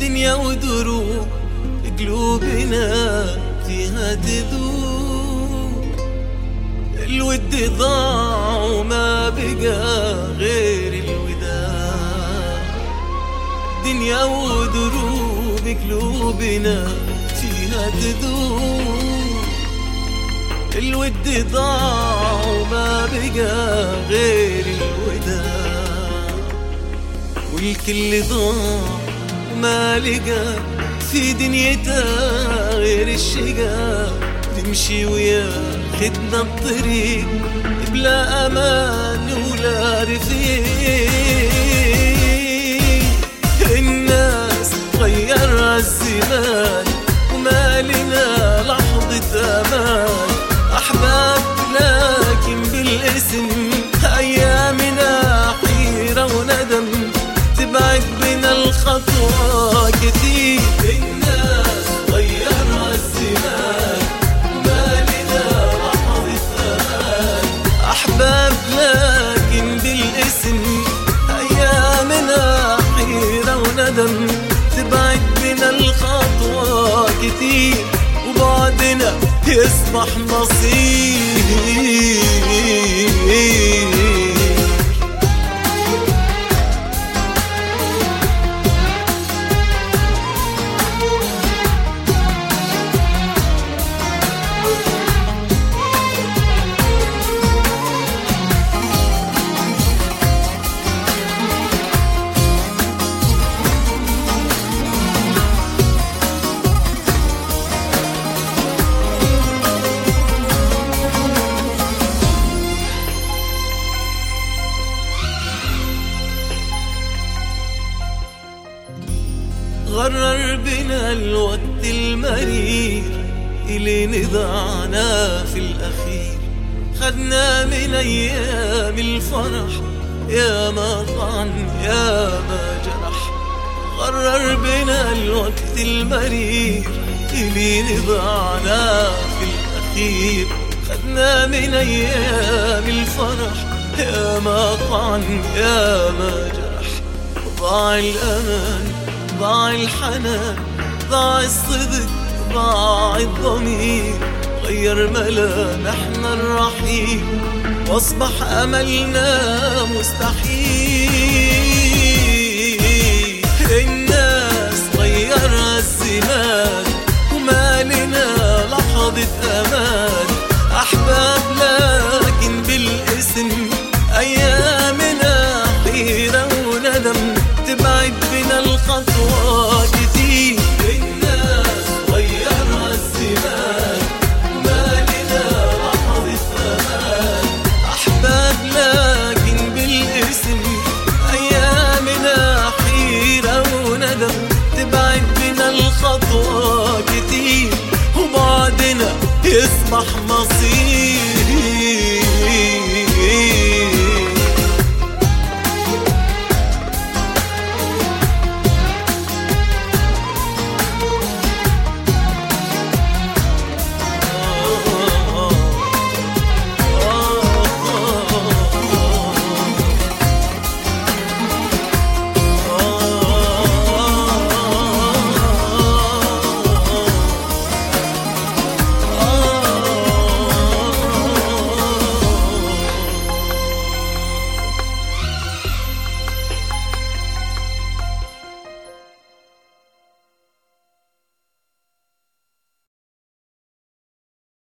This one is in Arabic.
دنيا ودروب قلوبنا فيها تذوب. الود ضاع وما بقى غير الوداع. دنيا ودروب قلوبنا فيها تذوب. الود ضاع وما بقى غير الوداع. والكل ضاع وما لقى في دنيتها غير الشقا تمشي وياخدنا الطريق بلا أمان ولا رفيق. تبعد بنا الخطوة كتير. وبعدنا يصبح نصيب الوقت المرير اللي نضعنا في الأخير. خدنا من أيام الفرح يا ما طعن يا ما جرح. غرر بنا الوقت المرير اللي نضعنا في الأخير. خدنا من أيام الفرح يا ما طعن يا ما جرح. ضاع الأمان ضاع الحنان ضاع الصدق ضاع الضمير. غير ملامحنا الرحيل واصبح أملنا مستحيل. الناس غيرها الزمان. وما لنا لحظة أمان الناس أحباب لكن بالاسم أيامنا حيرة وندم تبعد بنا الخطوة وبعدنا يصبح مصير.